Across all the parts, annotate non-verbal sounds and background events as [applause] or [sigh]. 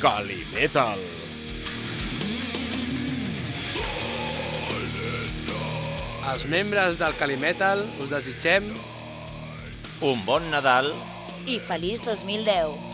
Calimetal. Els membres del Calimetal us desitgem Un bon Nadal I feliç 2010.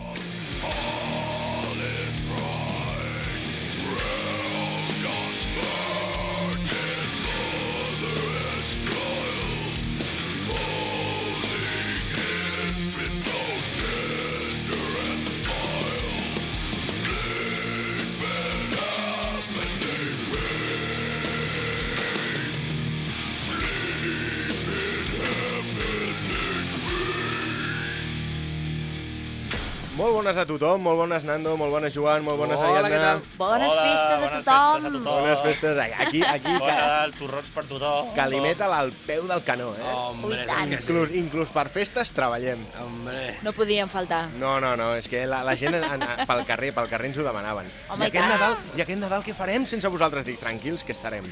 Bones a tothom, molt bones Nando, molt bones Joan, molt bones Hola, Ariadna. Bones Hola, festes a bones tothom. festes a tothom. Bones festes. Aquí, aquí, Bon ca- Nadal, torrons per tothom. Calimetal al peu del canó, eh? Hombre, Ui, és que sí. Inclús, inclús per festes treballem. Hombre. No podien faltar. No, no, no, és que la, la gent en, en, pel carrer, pel carrer ens ho demanaven. Home, I, aquest. Nadal, I aquest Nadal què farem sense vosaltres? Dic, tranquils, que estarem.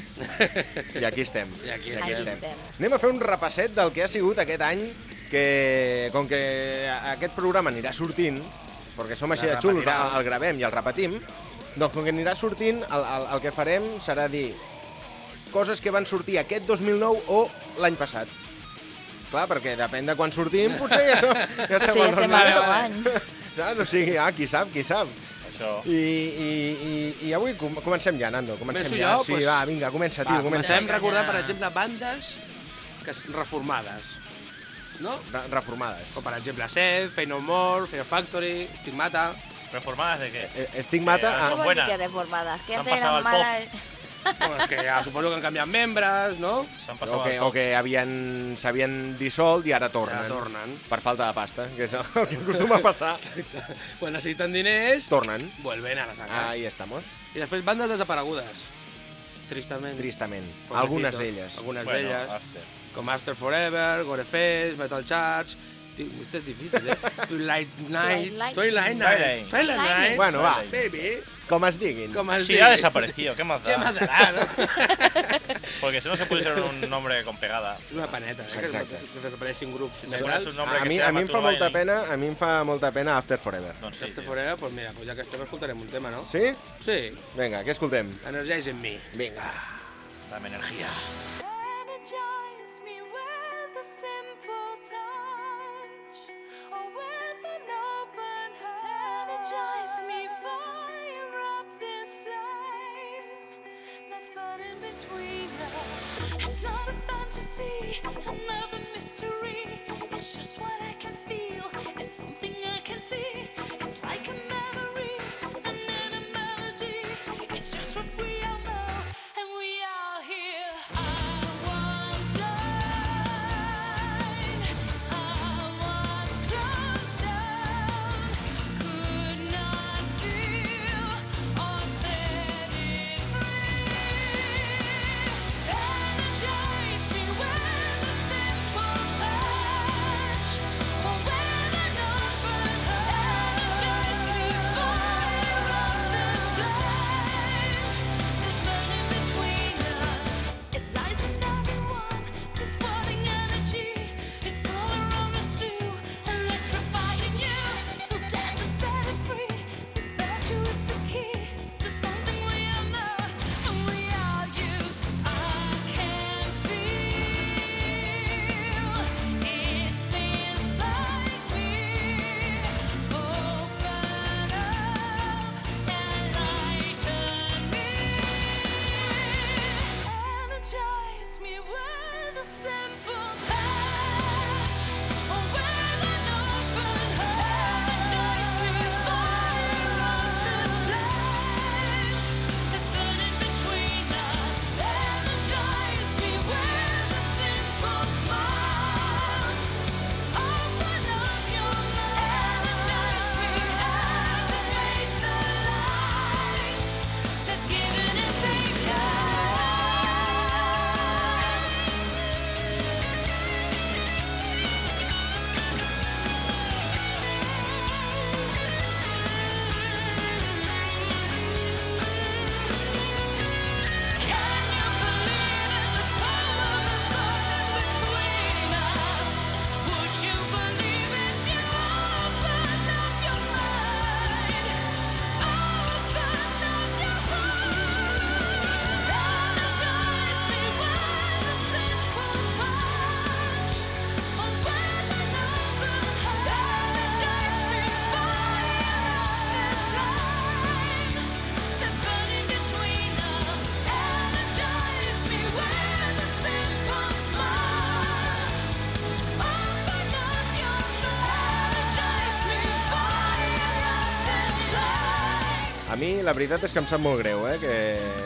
I aquí estem. I aquí I Aquí estem. estem. Anem a fer un repasset del que ha sigut aquest any, que com que aquest programa anirà sortint, perquè som així de xulos, el, el gravem i el repetim, doncs com que anirà sortint, el, el, el que farem serà dir coses que van sortir aquest 2009 o l'any passat. Clar, perquè depèn de quan sortim, potser ja, som, [laughs] ja estem, Potser ja estem el al nou. any. Saps? O sigui, ah, qui sap, qui sap. Això. I, i, i, i avui com, comencem ja, Nando. Comencem Començo ja. jo? Sí, Pues- va, vinga, comença, tio, Va, comença. comencem recordant, per exemple, bandes que reformades. No? Re- Reformades. Com per exemple Seth, Fey No More, Fear Factory, Stigmata... ¿Reformadas de qué? Eh. Eh, ah, Què Són vol dir buenas. [laughs] que reformades? Que al pop. malas... Bueno, que ja suposo que han canviat membres, no? O passat que, o que havien s'havien dissolt i ara tornen. Ja tornen. Per falta de pasta, que és el que acostuma a passar. [laughs] Quan necessiten diners, Tornen. vuelven a la saga. Ahí estamos. I després bandes desaparegudes. Tristament. Tristament. Pobrecito. Algunes d'elles. Algunes Bueno, d'elles. after. Com After Forever, Gorefest, Metal Charge... Esto es difícil, ¿eh? [laughs] Twilight Night... Twilight. Night. Twilight Night. Bueno, va. Baby. Com es diguin. Com es Sí, diu. ha desaparecido, ¿qué más da? Què más darà, no? Porque si no se puede ser un nombre con pegada. Una paneta, eh? Exacte. que desapareixin grups. Le pones naturals. un nombre A que mi, a mi em fa molta pena, a mi em fa molta pena After Forever. Doncs sí, After tio. Forever, pues mira, pues ja que estem escoltarem un tema, no? Sí? Sí. Vinga, què escoltem? Energizing Me. Vinga. Dame energía. Energize me with a simple touch, oh, heart. Energize me, fire up this flame that's burning between us. It's not a fantasy, another mystery. It's just what I can feel. It's something I can see. It's like a memory, A mi la veritat és que em sap molt greu, eh, que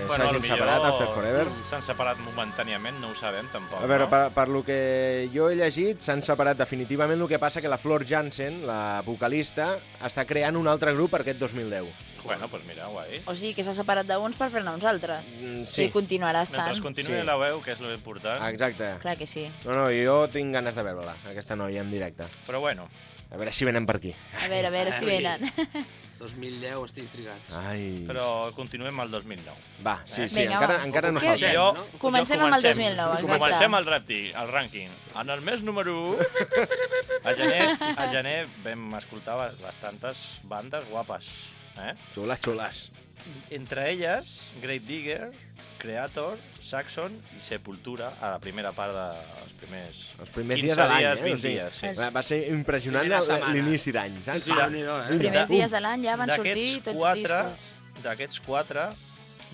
Bueno, s'hagin separat After Forever. S'han separat momentàniament, no ho sabem tampoc. A veure, no? per, per lo que jo he llegit, s'han separat definitivament. El que passa que la Flor Jansen, la vocalista, està creant un altre grup per aquest 2010. Bueno, doncs pues mira, guai. O sigui que s'ha separat d'uns per fer-ne uns altres. Mm, sí. I continuarà estant. Mentre continuï Sí. la veu, que és l'important. Exacte. Clar que sí. No, no, jo tinc ganes de veure-la, aquesta noia en directe. Però bueno, A veure si venen per aquí. A veure, a veure si venen. [laughs] 2010, estic intrigats. Ai. però continuem al 2009. Va, sí, sí, Vinga, encara, va. encara no. Sí, jo, no? Comencem jo amb el 2009, exacte. Comencem el ràpid, el rànquing. En el mes número 1, a gener, a gener vam escoltar bastantes bandes guapes. Eh? Xules, xules. Entre elles, Grave Digger, Creator, Saxon i Sepultura a la primera part dels primers Els primers 15 dies de l'any, eh? 20 O sigui, dies, sí. Va, va ser impressionant l'inici d'any, Sí, saps? sí, déu-n'hi-do, Els eh? primers Pum. dies de l'any ja van sortir tots quatre, discos. d'aquests quatre,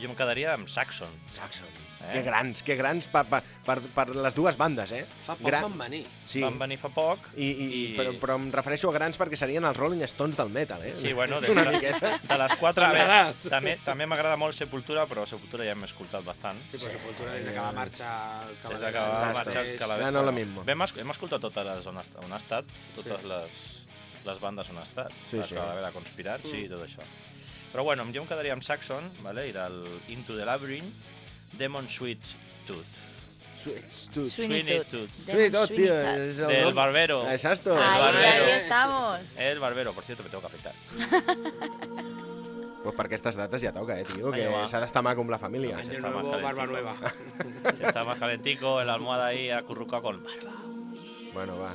jo em quedaria amb Saxon. Saxon. Eh? Que grans, que grans per, per, per, per les dues bandes, eh? Fa poc Gran- van venir. Sí, Van venir fa poc. I, i, i... Però, però em refereixo a grans perquè serien els Rolling Stones del metal, eh? Sí, bueno, de, Una de, miqueta. de les quatre... l'edat. també també m'agrada molt Sepultura, però Sepultura ja hem escoltat bastant. Sí, però Sepultura des que va marxar el Des de que va marxar el Calavera. Ja no la mismo. Vam, es- hem escoltat totes les on, on ha estat, totes Sí. les, les bandes on ha estat. Sí, la sí. Calavera Conspirat, sí, i tot això. Però bueno, jo em quedaria amb Saxon, vale? i del Into the Labyrinth, Demon Sweet Tooth. Tu. Sweeney tot, Sweeney tío. Es el Del Barbero. Exacto. Ahí, Barbero. ahí estamos. El Barbero, por cierto, me tengo que afeitar. [laughs] Pues per aquestes dates ja toca, eh, tio, que s'ha d'estar mà com la família. Año está más nuevo, barba nueva. [laughs] Si está más calentico, en la almohada ahí acurrucado con barba. Bueno, va.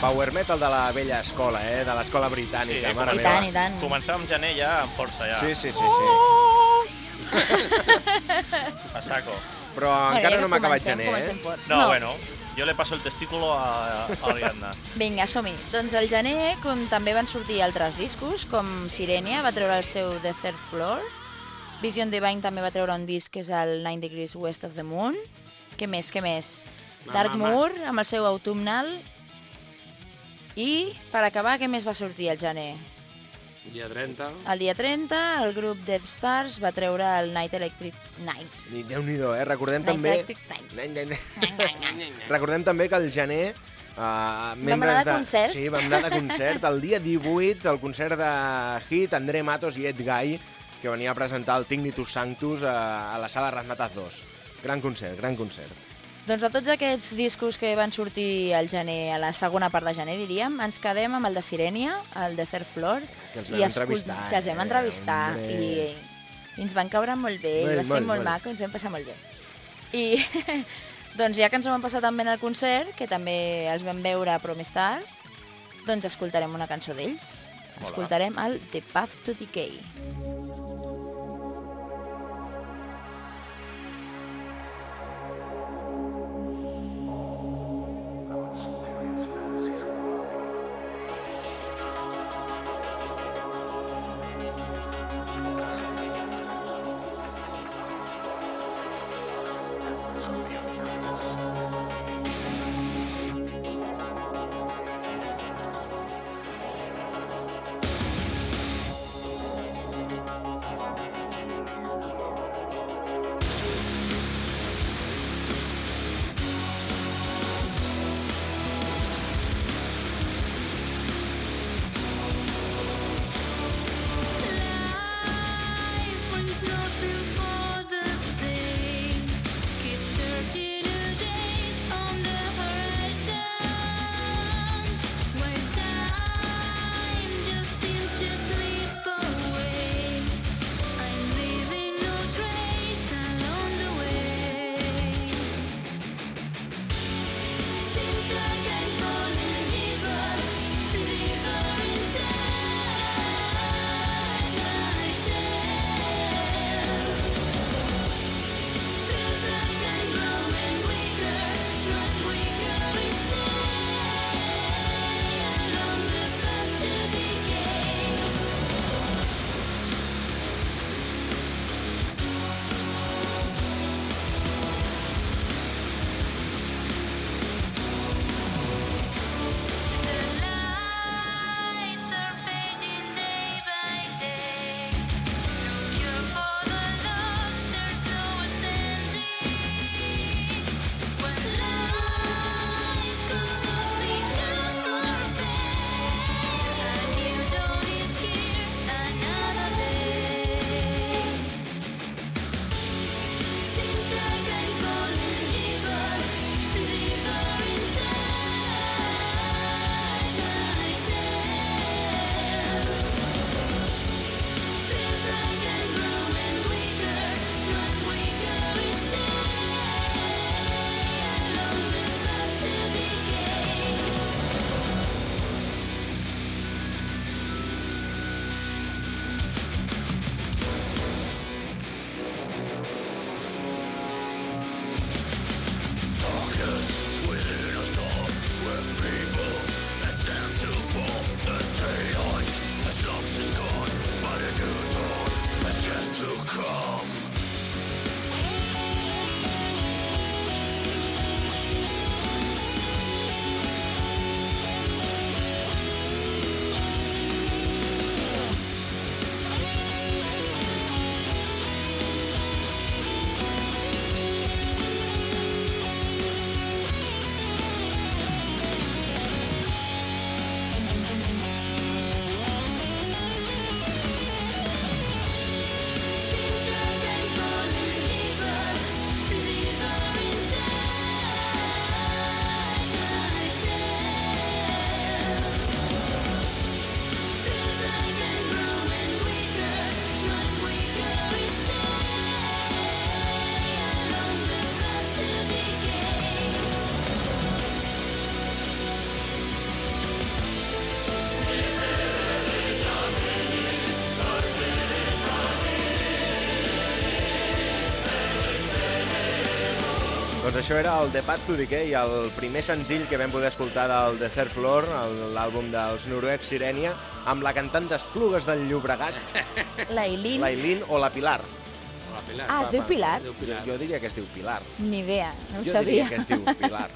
Power metal de la vella escola, eh? De l'escola britànica, Sí, mare I meva. tant, i tant. Començar amb gener ja amb força, ja. Sí, sí, sí, sí. [laughs] A saco. Però encara no m'ha acabat gener, eh? fort. No, bueno, yo le paso el testículo a, a Ariadna. [laughs] Vinga, som-hi. Doncs el gener, com també van sortir altres discos, com Sirenia va treure el seu The Third Floor, Vision Divine també va treure un disc que és el Nine Degrees West of the Moon, què més, què més? Dark Moor, amb el seu autumnal, i, per acabar, què més va sortir al gener? Dia 30. El dia 30, el grup Death Stars va treure el Night Electric Night. Ni Déu-n'hi-do, eh? Recordem Night també... Electric Night. Ny, ny. Recordem també que el gener... Uh, anar de concert. Sí, vam anar de concert. El dia 18, el concert de Hit, André Matos i Ed Gai, que venia a presentar el Tignitus Sanctus a, a la sala Rasmataz 2. Gran concert, gran concert. Doncs de tots aquests discos que van sortir al gener, a la segona part de gener, diríem, ens quedem amb el de Sirenia, el de Third Floor, Que ens i vam entrevistar, que els vam eh, entrevistar, hombre. i, i ens van caure molt bé, Molt, i va ser molt, molt, molt. maco, ens vam passar molt bé. I [laughs] doncs ja que ens ho vam passar tan bé en el concert, que també els vam veure però més tard, doncs escoltarem una cançó d'ells. Hola. Escoltarem el The Path to Decay. Doncs això era el The Path to Decay, el primer senzill que vam poder escoltar del The Third Floor, l'àlbum dels noruecs Sirenia, amb la cantant d'Esplugues del Llobregat, [laughs] L'Ailin... l'Ailín o la Pilar. Hola, Pilar. Ah, es diu Pilar? Es diu Pilar. Jo diria que es diu Pilar. Ni idea, no ho jo sabia. diria que es diu [laughs] Pilar.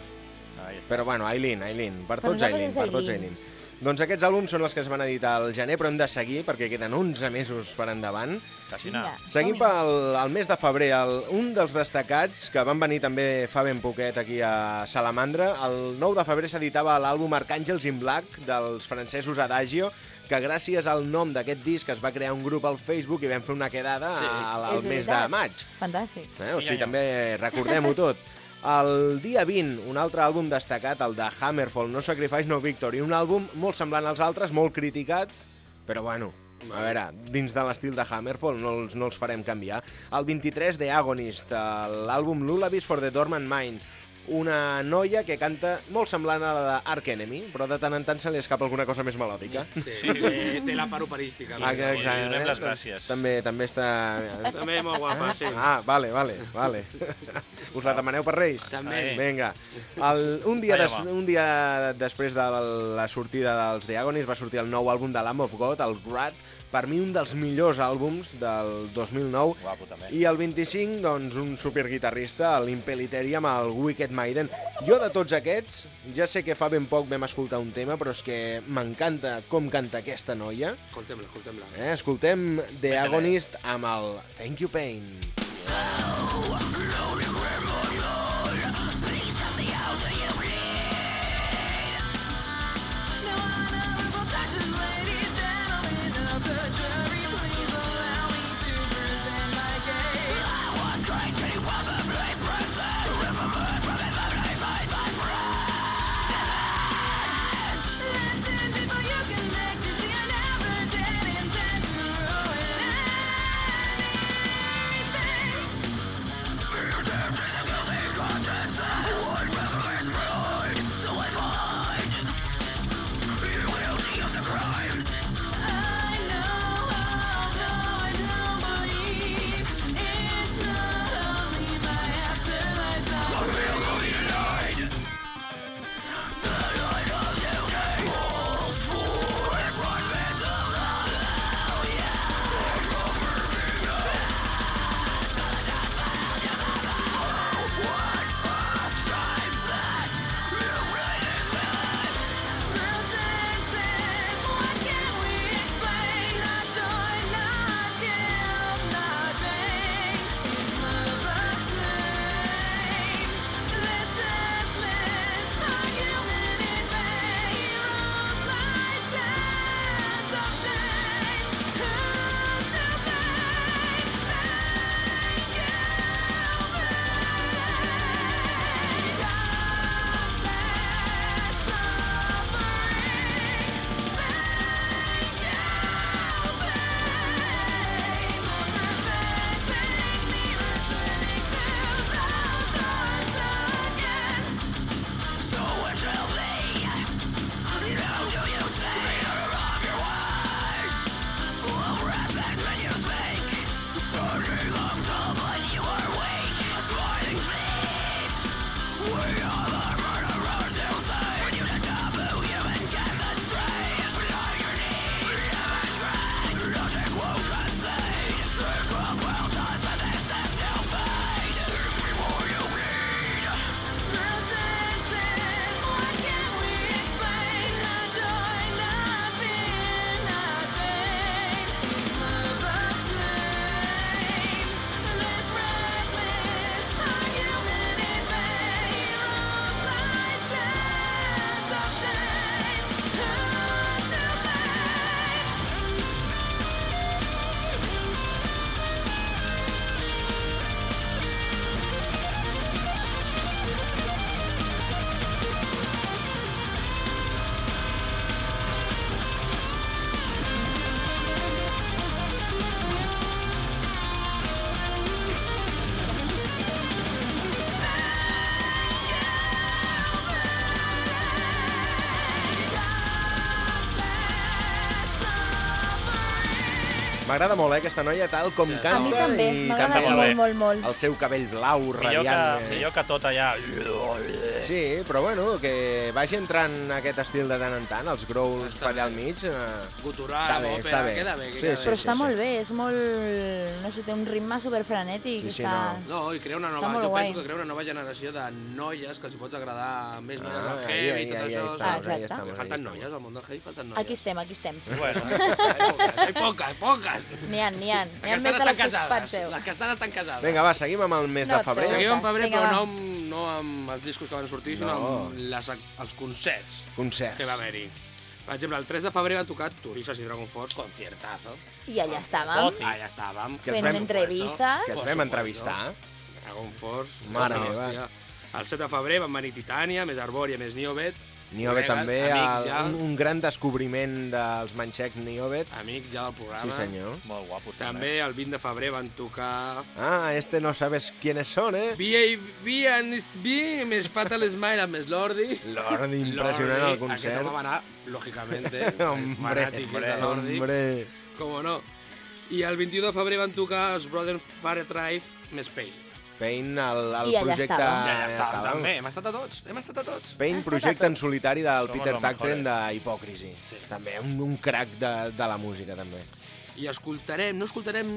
Però bueno, Aileen, Aileen, per tots és per tots Aileen. Aileen. Doncs aquests àlbums són els que es van editar al gener, però hem de seguir perquè queden 11 mesos per endavant. Anar. Seguim pel el mes de febrer, el, un dels destacats que van venir també fa ben poquet aquí a Salamandra. El 9 de febrer s'editava l'àlbum Arcàngels in Black dels francesos Adagio, que gràcies al nom d'aquest disc es va crear un grup al Facebook i vam fer una quedada Sí, al, mes veritat. de maig. Fantàstic. Eh? O sigui, Vinga, també recordem-ho tot. [laughs] El dia 20, un altre àlbum destacat, el de Hammerfall, No Sacrifice, No Victory. Un àlbum molt semblant als altres, molt criticat, però bueno, a veure, dins de l'estil de Hammerfall no els, no els farem canviar. El 23, The Agonist, eh, l'àlbum Lullabies for the Dormant Mind. Una noia que canta molt semblant a la d'Ark Enemy, però de tant en tant se li escapa alguna cosa més melòdica. Sí, té, té la part operística. Ah, que, exacte, donem eh? les gràcies. També, també està... També molt guapa, sí. Ah, vale, vale, vale. [laughs] Us la demaneu per Reis? També. Vinga. El, un, dia des, un dia després de la sortida dels Diagonis va sortir el nou àlbum de Lamb of God, el Grad, per mi un dels millors àlbums del 2009. Guapo, també. I el 25, doncs, un superguitarrista, l'Impeliteri amb el Wicked Maiden. Jo de tots aquests, ja sé que fa ben poc vam escoltar un tema, però és que m'encanta com canta aquesta noia. Escoltem-la, escoltem-la. Eh? Escoltem The Agonist amb el Thank You Pain. M'agrada molt, eh, aquesta noia, tal com Sí. canta. A mi també, i m'agrada canta molt molt, molt, molt. El seu cabell blau, Millor radiant. que, eh. millor que tot allà. Sí, però bueno, que vagi entrant aquest estil de tant en tant, els growls Està per allà al mig. Eh, Gutural, Està bé, òpera, està bé. queda bé. Sí, queda sí, bé. Però està molt bé, és molt... No sé, té un ritme superfrenètic. Sí, sí, està... No, i crea una Està nova, jo guai. penso que crea una nova generació de noies que els hi pots agradar més noies Ah, al heavy i tot ahí això. estamos, Ah, ahí exacte. estamos, ahí falten noies, al món del heavy falten noies. Aquí estem, aquí estem. [laughs] Bueno, Hay poques, hay poques. N'hi ha, n'hi ha. N'hi ha més de les que us penseu. Les que estan estan casades. Vinga, va, seguim amb el mes No de febrer. Seguim en febrer, però no amb, no amb els discos que van sortir, sinó No. amb les, els concerts Concerts. que va haver-hi. Per exemple, el 3 de febrer van tocar Turisas i Dragon Force, conciertazo. I allà estàvem, Oci. Allà estàvem. Que fent vam- entrevistes. Que els Por vam entrevistar. Dragon Force. Mare meva. El 7 de febrer van venir Titània, més Arbòria, més Niobet. Col·legues, també, amics el, ja, un, un gran descobriment dels Manxec Niobet. amics ja del programa. Sí, senyor. molt guapos També el 20 de febrer van tocar Ah, este no sabes quiénes son, eh? B.A.B. and B, més Fatal Smile amb més Lordi. Lordi, impressionant el concert. Aquest home va anar, lògicament, [laughs] hombre, és de Lordi, hombre. com no. I el 21 de febrer van tocar els Brother Fire Drive més Pain. Pain, el, el I allà projecte... estàvem. Ja, ja estàvem, estàvem. també. Hem estat a tots, hem estat a tots. Pain, projecte estat a en solitari del Somos Peter Tactren d'Hipòcrisi. Sí. També un, un crac de, de la música, també. I escoltarem, no escoltarem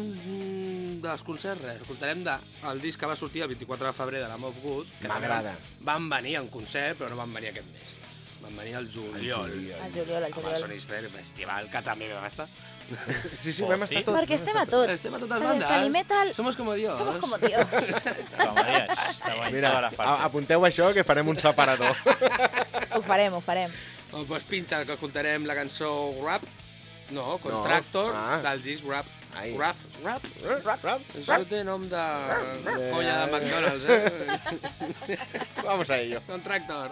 dels concerts res, escoltarem de, el disc que va sortir el 24 de febrer de la Mob Good, M'agrada. Van, venir un concert, però no van venir aquest mes. Van venir al juliol. juliol. El juliol, el Amb el juliol. Sonisphere Festival, que també vam estar. [laughs] Sí, sí, Oh, vam sí? estar tot. Perquè estem a tot. Estem a totes Perquè el bandes. Calimetal- Somos como Dios. Somos como Dios. Mira, apunteu això, que farem un separador. ho farem, ho farem. Oh, pues pinxa, que escoltarem la cançó Rap. No, Contractor, No. Ah. del disc Rap. Ai. Rap, Rap. rap, rap. Això té nom de colla de McDonald's, eh? [laughs] Vamos a ello. Contractor.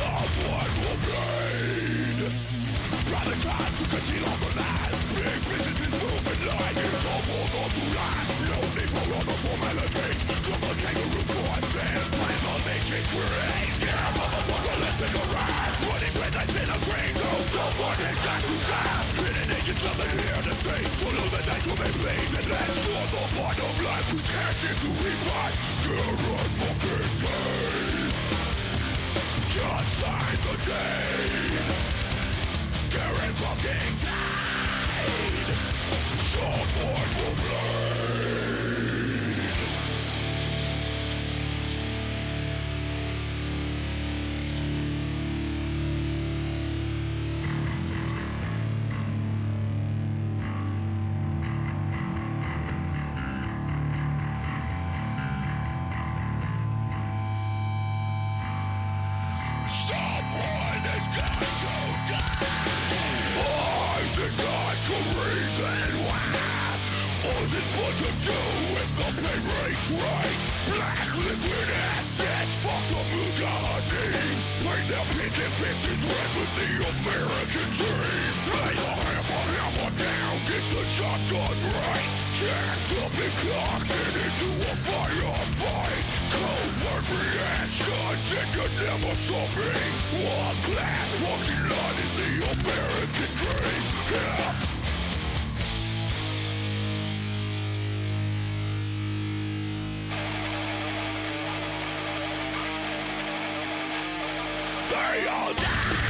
Someone will bleed Rather time to conceal all the lies Big business is moving like It's all for the tonight No need for all the formalities Took a kangaroo courts and planned on making creeds Yeah, motherfucker, let's take a ride Running with lights in a green No, someone got to die In an age, it's nothing here to see So lose the dice will be pleased And let's score the of life we cash in to revive You're fucking day Current fucking will bleed where die.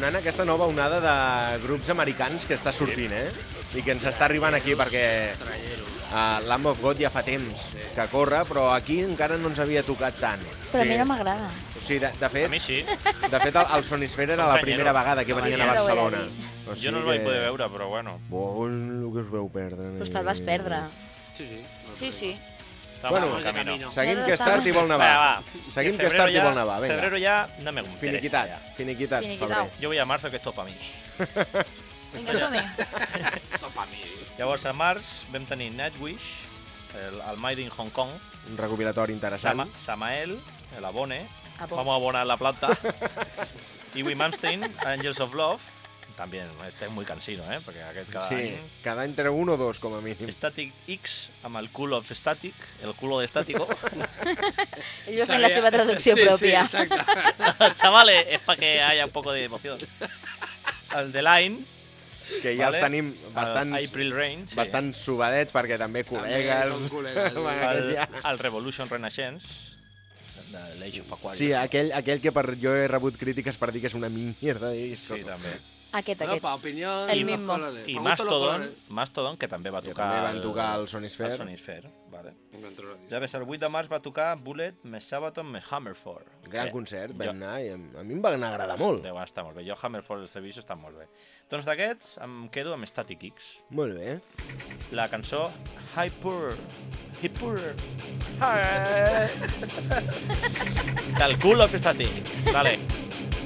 Impressionant aquesta nova onada de grups americans que està sortint, eh? I que ens està arribant aquí, perquè uh, Lamb of God ja fa temps que corre, però aquí encara no ens havia tocat tant. Però a mi no m'agrada. O sigui, de, de A fet, mi sí. de fet el, el Sonisphere era la primera vegada que venien a Barcelona. O Jo no el vaig poder veure, però bueno. Bo, és el que us veu perdre. Però te'l vas perdre. Sí, sí. Sí, sí. Bueno, camino. camino. Seguim Ja que està. Start i vol nevar. Va, va. Seguim que febrero Start i ya- vol nevar, vinga. Febrero ya no me interesa Finiquitat, ya. finiquitat, febrer. Jo vull a marzo, que és tot per mi. [laughs] Vinga, som-hi. [laughs] Topa mi. Llavors, a març vam tenir Nightwish, el, el Made in Hong Kong, Un recopilatori interessant. Sama, Samael, el Abone, Abo. vamos a abonar la planta, [laughs] Iwi Manstein, Angels of Love, també este és muy cansino, eh? perquè aquest cada Sí, any... cada any treu un o dos, com a mínim. Static X amb el culo of Static, el culo de estático. Ell va fent la seva traducció sí, pròpia. Sí, exacte. [laughs] Chavales, es para que haya un poco de emoción. El de Line, Que ja els tenim el bastants, April Rain, sí. bastant subadets, perquè també col·legues... són col·legues. [laughs] El, ja. el Revolution Renaissance, de l'Age of Aquarius. Sí, aquell, aquell que per, jo he rebut crítiques per dir que és una mierda de disco. Sí, també. Aquest, No, aquest. pa opinió... El mismo. I Mastodon. Mastodon, que també va Que tocar... també van tocar el Sonisphere. El Sonisphere, vale. Ja ves, el 8 de març va tocar Bullet més Sabaton més Hammerfall. Gran Eh, concert, jo- vam anar i a mi em va agradar molt. Deu estar molt bé. Jo Hammerfall el servicio està molt bé. Doncs d'aquests em quedo amb Static X. Molt bé. La cançó Hyper... Hyper... Del cul of Static. Vale. [laughs]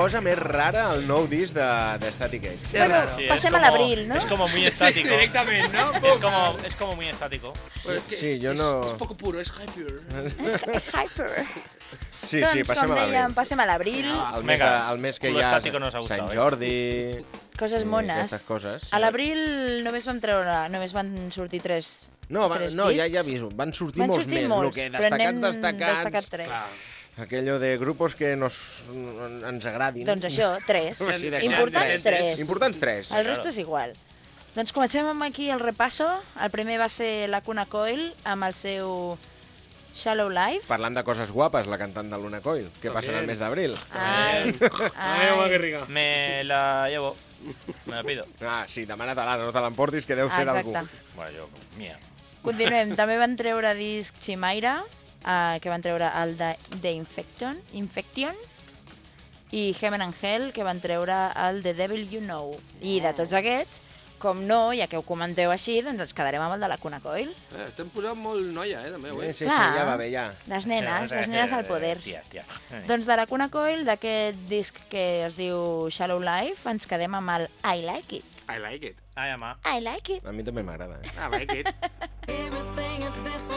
cosa més rara el nou disc de, de Static X. Es raro. Sí, Passem a l'abril, no? Es como muy estático. Directament, no? Es como, es como muy estático. Pues es que Sí, jo es- no- Es poco puro, es hyper. Hyper. Sí, doncs, sí, passem com a dèiem, l'abril. passem a l'abril. El mes, de, el mes que hi ha gustado, Sant eh? Jordi... Coses mones. Coses. A l'abril només vam treure, només van sortir tres, No, va, tres no ja, discs. ja aviso, van sortir Van molts sortir més. molts, el que però destacat, n'hem destacats, destacat tres. Clar. Aquello de grupos que nos, ens agradin. Doncs això, tres. De Importants tres. Importants tres. El resto és igual. Doncs comencem amb aquí el repasso. El primer va ser la Cuna Coil amb el seu Shallow Life. Parlant de coses guapes, la cantant de Luna Coil, que passa en el mes d'abril. Ai, Ai, que ai. rica. Me la llevo. Me la pido. Ah, sí, demana-te-la, no te l'emportis, que deu ser d'algú. Exacte. Bueno, yo, mía. Continuem. També van treure disc Chimaira, uh, que van treure el de, de Infection, Infection, i Heaven and Hell, que van treure el The Devil You Know. I de tots aquests, com no, ja que ho comenteu així, doncs ens quedarem amb el de la Cuna Coil. Eh, estem posant molt noia, eh, també, Sí, avui. sí, sí, Clar. ja va bé, ja. Les nenes, les [laughs] nenes al poder. Tia, tia. [laughs] Doncs de la Cuna Coil, d'aquest disc que es diu Shallow Life, ens quedem amb el I Like It. I like it. Ay, ama. I like it. A mi també m'agrada. Eh? I like it. [laughs] Everything is different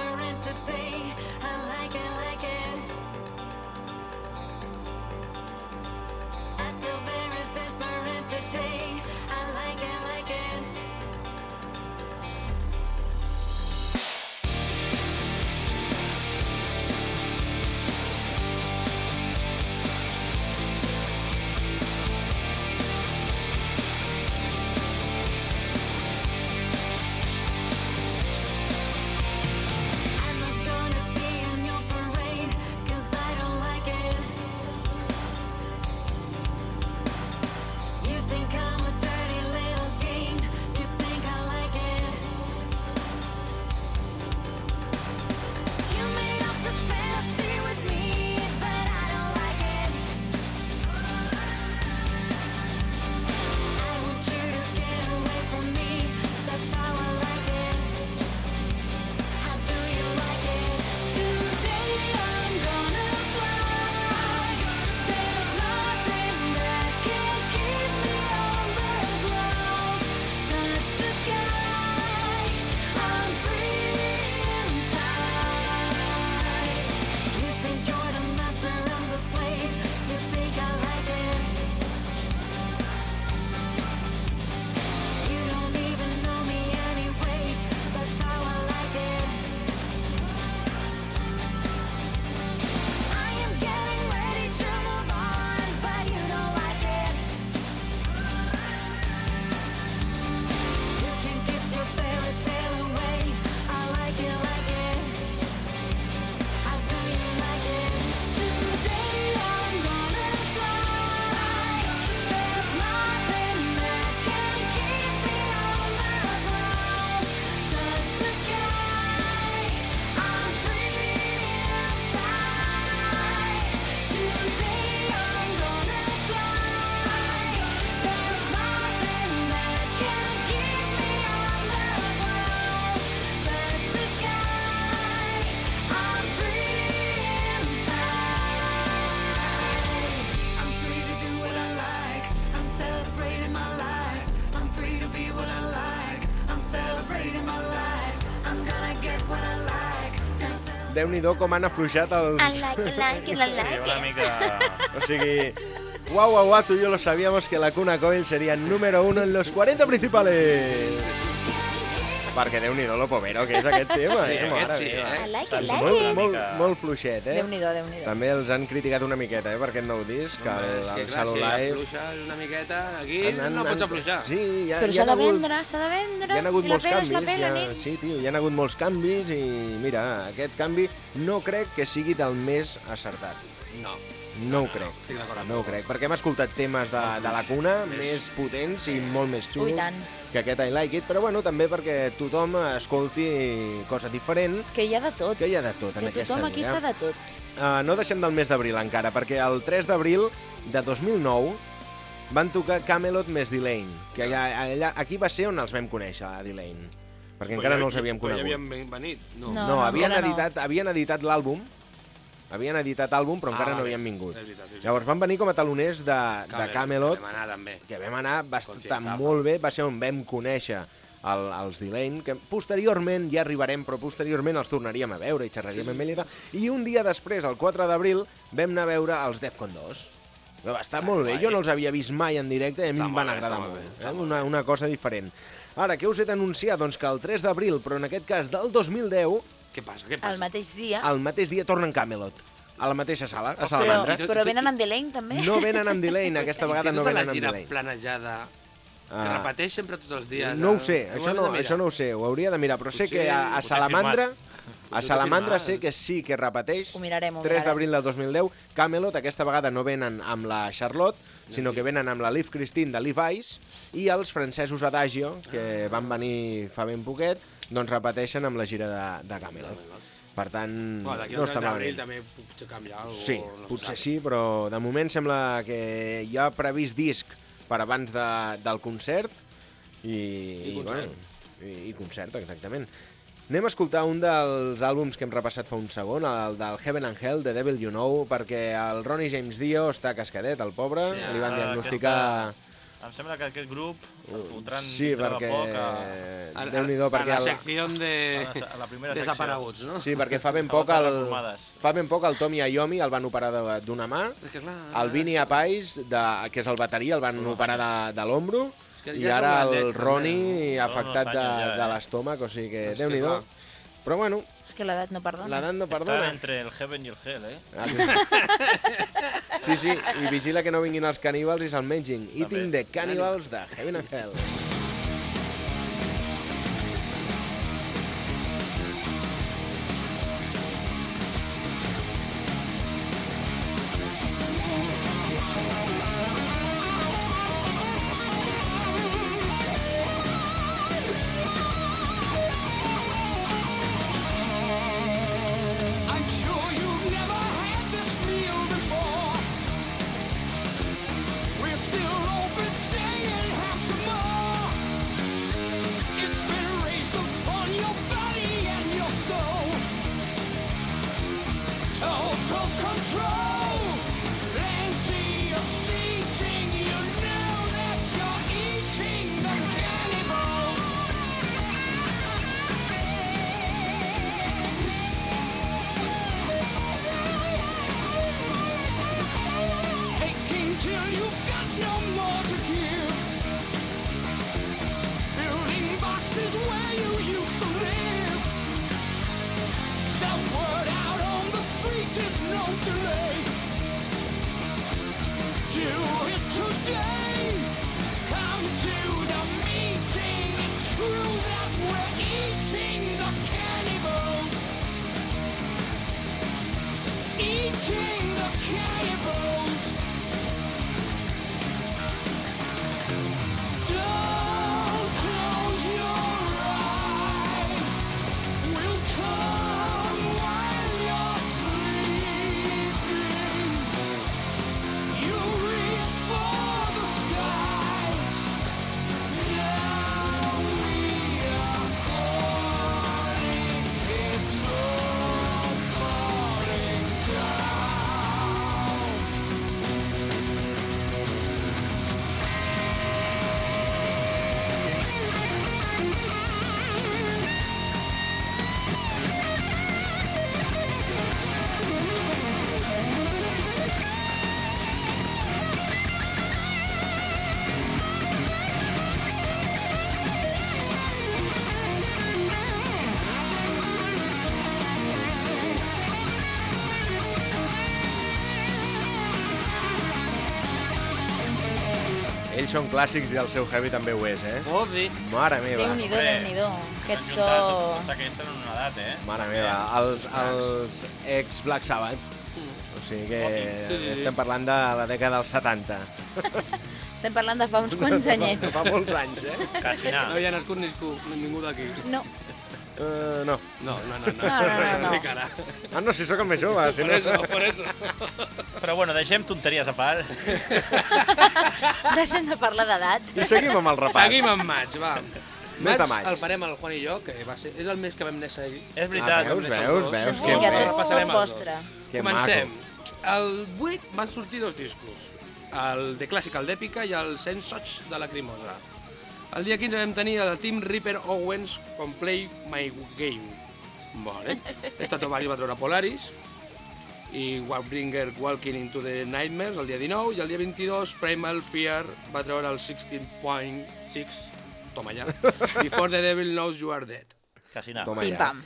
Déu-n'hi-do com han afluixat els... I like like I Sí, like una mica... O sigui, guau, guau, guau, tú y yo lo sabíamos que la Cuna Coil sería número uno en los 40 principales. Perquè déu-n'hi-do lo povero que és aquest tema, Sí, eh? aquest Mare sí, eh? I like it, Saps like Molt, it. molt, molt fluixet, eh? Déu-n'hi-do, Déu-n'hi-do. També els han criticat una miqueta, eh, per aquest nou disc, el, que el clar, Shallow si Life. afluixes una miqueta, aquí Han- han- no pots afluixar. Sí, hi ha, Però s'ha ha de vendre, s'ha de vendre. hi ha hagut molts canvis. la ha, nen. sí, tio, hi ha hagut molts canvis i mira, aquest canvi no crec que sigui del més acertat. No. No ho crec. amb No ho crec, perquè hem escoltat temes de, de la cuna més potents i molt més xulos. Que aquest I Like It, però bueno, també perquè tothom escolti cosa diferent, Que hi ha de tot. que hi ha de tot en Que aquesta tothom aquí vida. fa de tot. Uh, no deixem del mes d'abril encara, perquè el 3 d'abril de 2009 van tocar Camelot més Delane, que allà, allà, aquí va ser on els vam conèixer, a Delane, perquè encara no els havíem Però conegut. ja havien venit. No. No. No, havien, encara no. editat, havien editat l'àlbum Havien editat àlbum, però encara Ah, no bé, havien vingut. és veritat, és veritat. Llavors van venir com a taloners de, de Camelot, Vam anar també. que vam anar bastant Conciertazo. molt bé, va ser on vam conèixer el, els Delane, que posteriorment ja arribarem, però posteriorment els tornaríem a veure i xerraríem sí, sí. amb ell i tal. I un dia després, el 4 d'abril, vam anar a veure els Defcon 2. Va estar molt bé, jo no els havia vist mai en directe i a mi em van bé, agradar molt molt bé. bé, està Eh? Una, una cosa diferent. Ara, què us he d'anunciar? Doncs que el 3 d'abril, però en aquest cas del 2010, Què passa, què passa? El mateix dia. el mateix dia tornen Camelot, a la mateixa sala, a Però, Salamandra. però venen amb Delane, també? No venen amb Delane, aquesta vegada té no tota venen la amb gira Delane. planejada que Ah. repeteix sempre tots els dies. No ho eh? sé, Ho això no, de això no ho sé, ho hauria de mirar, però sé Potser- que a, a Salamandra, a Salamandra sé que sí que repeteix, Ho mirarem, ho 3 mirarem. d'abril del 2010, Camelot, aquesta vegada no venen amb la Charlotte, sinó que venen amb la Liv Christine de Liv Ice, i els francesos Adagio, que van venir fa ben poquet, doncs repeteixen amb la gira de, de Camelot. Per tant, Bueno, no està 3 d'abril malament. també potser canviar. Sí, potser sí, però de moment sembla que hi ha previst disc per abans de, del concert i, I concert. bueno, i, i concert, exactament. Anem a escoltar un dels àlbums que hem repassat fa un segon, el del Heaven and Hell, The Devil You Know, perquè el Ronnie James Dio està cascadet, el pobre, Sí, li van Ah, diagnosticar... aquesta- Em sembla que aquest grup el fotran Sí, dintre de perquè... poc a... A- Déu-n'hi-do, a perquè... la el- secció de... a la- a la primera secció. Desapareguts, no? Sí, perquè fa ben poc el, fa ben poc el Tommy Iommi el van operar de- d'una mà, És que clar... el Vini Apais, de, que és el bateria, el van operar de, de l'ombro, que i ja ara el Ronnie també. afectat de, ja, de l'estómac, o sigui que déu-n'hi-do. clar. Però bueno, És que l'edat no perdona. l'edat no Està perdona. entre el Heaven i el Hell, eh? Ah, Sí, [laughs] sí, i vigila que no vinguin els caníbals i se'l mengin. Eating the Cannibals de Heaven and Hell. Són clàssics i el seu heavy també ho és, eh? Oh, bé. Mare meva. Déu-n'hi-do, Déu-n'hi-do. Aquest S'han so... Tots aquests tenen una edat, eh? Mare meva, els, els ex-Black Sabbath. O sigui que Sí, sí, sí. estem parlant de la dècada dels 70. [laughs] Estem parlant de fa uns quants [laughs] anyets. Fa molts anys, eh? [laughs] Quasi No anar. havia nascut ningú, ningú d'aquí. No, Uh, no. No, no, no. No, no, no, no. Dic ara. Ah, no, si sóc el més jove. Si Por no... eso, por eso. Però bueno, deixem tonteries a part. [laughs] deixem de parlar d'edat. I seguim amb el repàs. Seguim amb maig, va. Mes de maig. el farem el Juan i jo, que va ser, és el mes que vam néixer ahir. És veritat. Ah, veus, veus, veus, que que bé. tot, Repassarem els dos. vostre. Que Comencem. El 8 van sortir dos discos, el de clàssic, el d'èpica, i el Sense Soch de la Crimosa. El dia 15 vam tenir el Team Reaper Owens com Play My Game. Molt bé. Stratovarius va treure Polaris, i Warbringer Walking into the Nightmares el dia 19, i el dia 22 Primal Fear va treure el 16.6, toma ja, [laughs] Before the Devil Knows You Are Dead. Quasi nada. Toma Pim ja. pam.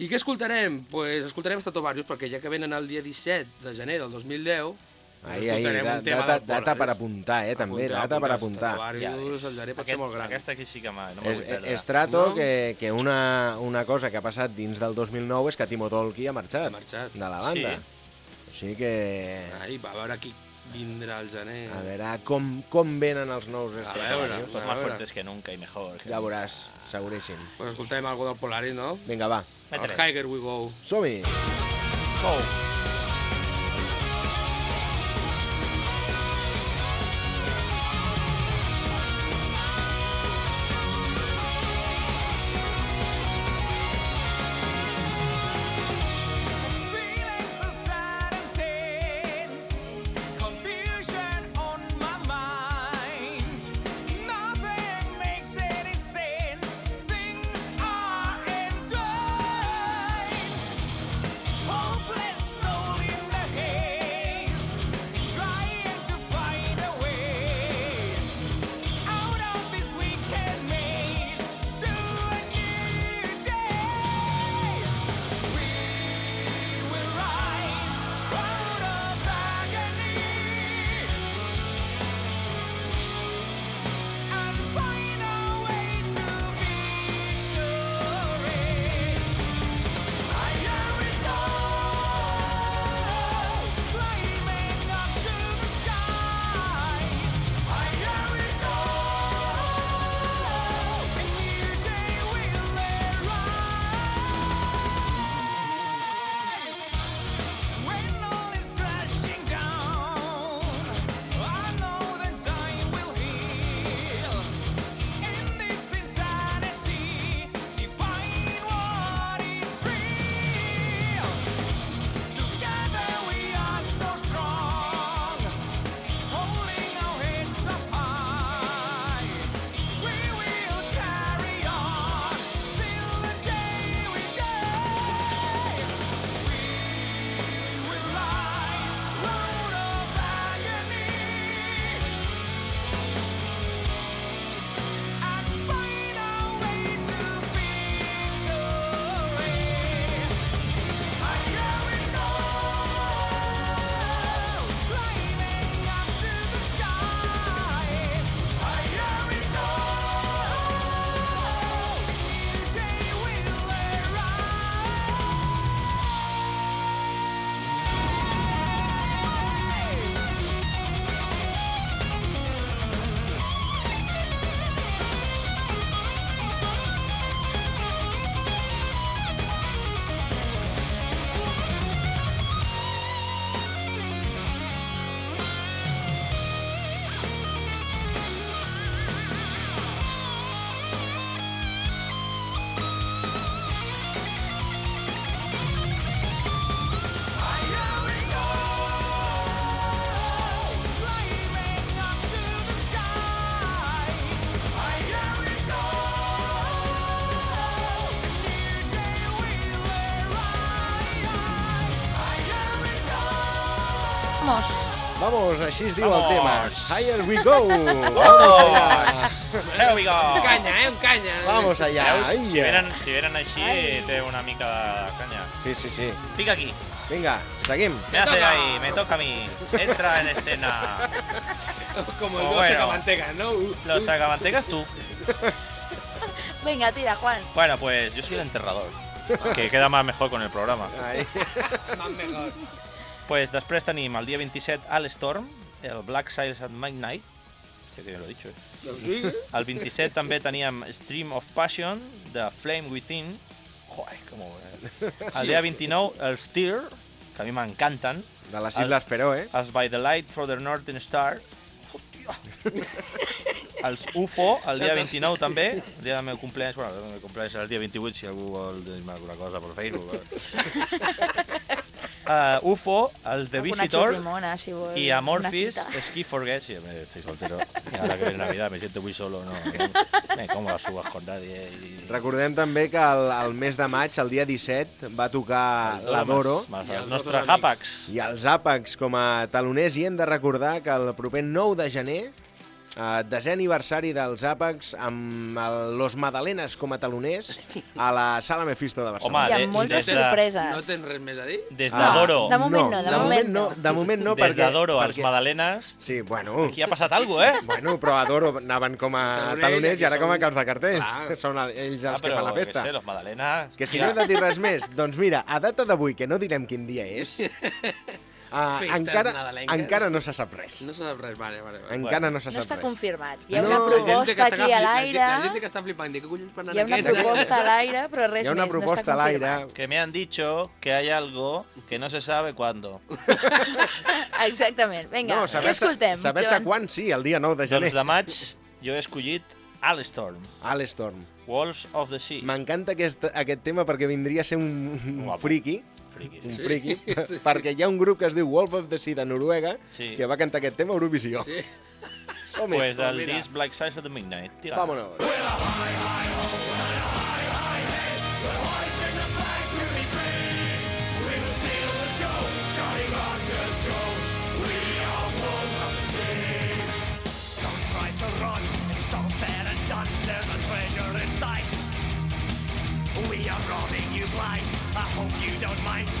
I què escoltarem? Pues escoltarem Stratovarius, perquè ja que venen el dia 17 de gener del 2010, Ahí, ahí, da, data, data per apuntar, eh, també, Apunteu, data per apuntar. Stratovarius, el gener pot ser molt gran. Aquesta aquí sí que m'ha- no me És, vull perdre. és trato No? que, que una, una cosa que ha passat dins del 2009 és que Timo Tolki ha marxat, Ha marxat. de la banda. O sigui que... Ai, va a veure qui vindrà al gener. A veure com, com venen els nous veure. Stratovarius. Pues a más veure. fuertes que nunca y mejor. Ja veuràs, seguríssim. Pues escoltarem algo del Polaris, no? Vinga, va, El. Higher We Go. som-hi! Go. Feeling Vamos, així es diu el Vamos. tema. Higher we go! Vamos! Here we go! Un canya, eh? Un canya. Vamos allà. Veus? Si venen, si venen així, Ai. té una mica de canya. Sí, sí, sí. Fica aquí. Vinga, seguim. Me hace toca. ahí, me toca a mí. Entra en escena. Como el dos bueno. manteca, ¿no? Los sacamantecas tú. Venga, tira, Juan. Bueno, pues yo soy el enterrador. Que queda más mejor con el programa. Ai. Más mejor. Pues després tenim el dia 27 Al Storm, el Black Sails at Midnight. Hòstia, que ja l'he dit, eh? Doncs. El 27 també teníem Stream of Passion, de Flame Within. Joder, com ho... El dia 29, el Steer, que a mi m'encanten. De les Isles Feroe, eh? As by the Light for the Northern Star. els UFO, el dia 29 també, el dia del meu cumpleaños, bueno, el meu cumpleaños serà el dia 28, si algú vol dir-me alguna cosa per Facebook. Uh, UFO, el The Una Visitor si vol. y Amorphis. Ski Forget, sí, estoy soltero, y ahora que viene Navidad me siento muy solo, no, no me como las uvas con nadie. Y... Recordem també que el, el mes de maig, el dia 17, va tocar la Doro I els nostres àpacs. i els àpecs com a taloners i hem de recordar que el proper 9 de gener Uh, desè aniversari dels àpecs amb el, los Madalenes com a taloners a la Sala Mephisto de Barcelona. I de- amb moltes des de- sorpreses. No tens res més a dir? Des Ah, de Doro, de moment no, de moment no. no. De moment no, des perquè... de Doro als perquè- Madalenes, Sí, bueno, aquí ha passat alguna cosa, eh? bueno, però a Doro anaven com a Taloners, i ara com a caps de cartells. Clar. [laughs] Són el- ells els ah, que però, fan la que festa. sé, los Madalenes... Que si no he de dir res més, doncs mira, a data d'avui, que no direm quin dia és, [laughs] uh, Festes encara, nadalenques. encara no se sap res. No se sap res, vale, vale. vale. Encara no se No sap està res. confirmat. Hi ha No, una que proposta està aquí a l'aire, La gent que està flipant, dic, què collons fan hi ha una aquests? proposta a l'aire, però res Hi ha una més, proposta a no està l'aire. confirmat. Que me han dicho que hay algo que no se sabe cuándo. [laughs] Exactament. Vinga, No, què saber-se escoltem? saber-se Joan? quan sí, el dia 9 de gener. Doncs de maig jo he escollit Alstorm, Alestorm. Walls of the Sea. M'encanta aquest, aquest tema perquè vindria a ser un, un Guapo. friki, Friquis. un friki, [laughs] perquè hi ha un grup que es diu Wolf of the Sea de Noruega Sí. que va cantar aquest tema a Eurovisió. Sí. [laughs] Som-hi. Pues del mira. disc Black Size of the Midnight. Tira. Vámonos. Try hope you don't mind.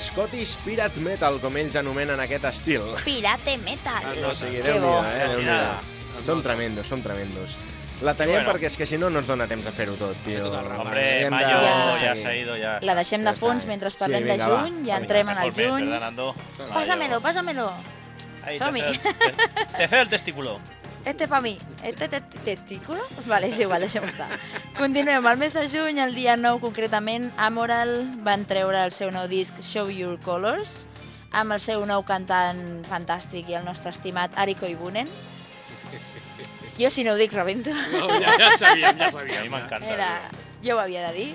Scottish Pirate Metal, com ells anomenen aquest estil. Pirate Metal. Ah, O sigui, Que déu-n'hi-do, bo. eh? Nada. Som tremendos, som tremendos. La tallem bueno. perquè és que si no no ens dona temps de fer-ho tot, tio. Hombre, Hem de- Mayo Ja. ya sí. se ha ido ya. La deixem de Ja fons està. mentre Sí, parlem de vinga, va. juny, ja Vinga, entrem en el juny. Pásamelo, pásamelo. Som-hi. te feo- te- Te feo el testículo. [laughs] Este pa mi. Este te- testículo? [laughs] Vale, és igual, deixem estar. Continuem. El mes de juny, el dia 9 concretament, Amoral van treure el seu nou disc Show Your Colors amb el seu nou cantant fantàstic i el nostre estimat Ari Koivunen. Jo, si no ho dic, rebento. No, ja, ja sabíem, ja A sabíem. mi m'encanta. Era... Jo ho havia de dir.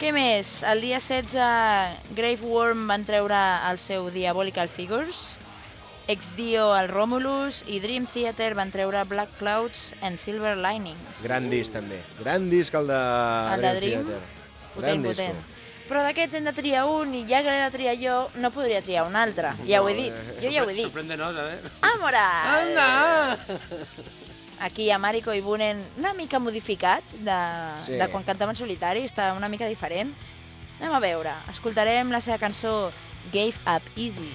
Què més? El dia 16, Grave Worm van treure el seu Diabolical Figures, Ex-Dio el Romulus i Dream Theater van treure Black Clouds and Silver Linings. Gran disc, també. Gran disc, el de, El de Dream? Theater. Potent, Gran potent. disco. Però d'aquests hem de triar un i ja que l'he de triar jo, no podria triar un altre. Ja ho he dit, jo ja ho he dit. Sorprèndenos, a veure. Amora! Anda! Aquí a Mariko i Bunen una mica modificat de, Sí. de quan cantava en solitari, està una mica diferent. Anem a veure, escoltarem la seva cançó Gave Up Easy.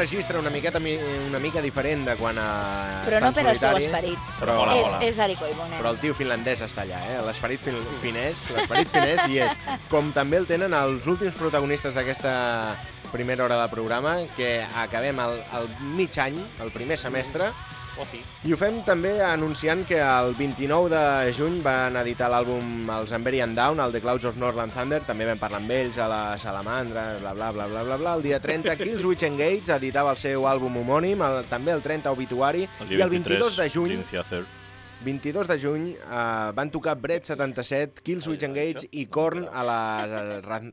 Registre una miqueta mi- una mica diferent de quan a... Però no per al seu esperit. Però mola, és, mola. és Ari Koivunen. Però el tio finlandès està allà, eh? L'esperit fin finès, l'esperit finès hi és. Com també el tenen els últims protagonistes d'aquesta primera hora del programa, que acabem el, el mig any, el primer semestre, Oci. i ho fem també anunciant que el 29 de juny van editar l'àlbum Els Emberi and Down, el The Clouds of Northland Thunder, també vam parlar amb ells a la Salamandra, bla, bla, bla, bla, bla, bla. El dia 30, Killswitch Engage editava el seu àlbum homònim, el, també el 30, Obituari, i el 22 de juny 22 de juny uh, van tocar Bread 77, Killswitch Engage i Korn a la...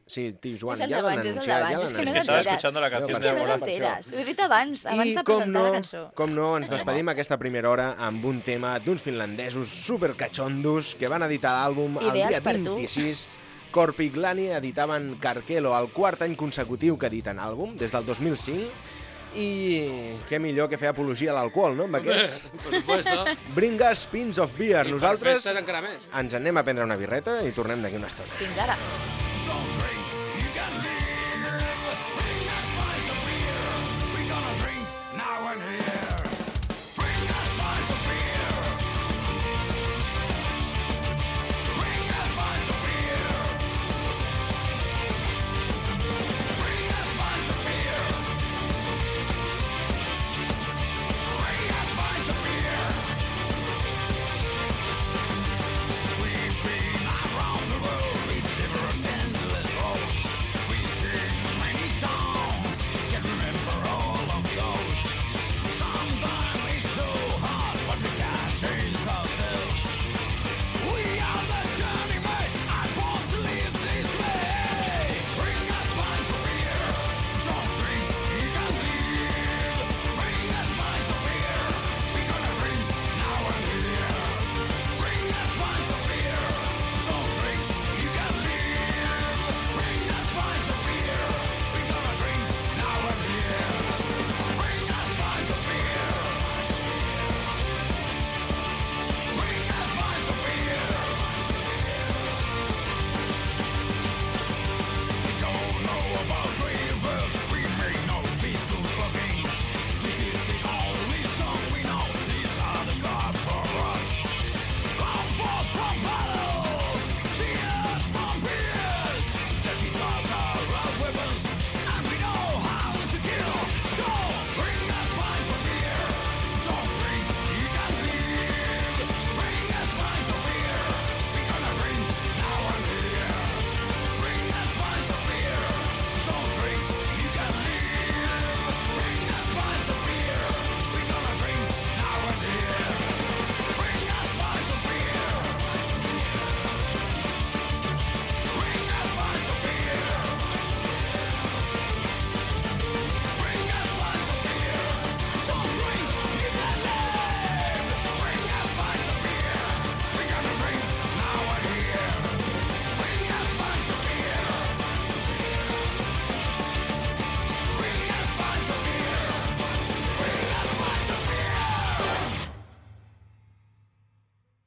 Sí, tio, Joan, ja l'han d'abans, és el anunciat, ja és que no anunciat. t'enteres. És de que no t'enteres. Ho he dit abans, abans I de com presentar no, la cançó. com no, ens despedim aquesta primera hora amb un tema d'uns finlandesos supercatxondos que van editar l'àlbum el dia per tu. 26. Corpiglani editaven Carquelo, el quart any consecutiu que editen àlbum, des del 2005, i què millor que fer apologia a l'alcohol, no?, amb aquests. [laughs] Por supuesto. Bring us pins of beer. I per Nosaltres festes encara més. ens anem a prendre una birreta i tornem d'aquí una estona. Fins ara.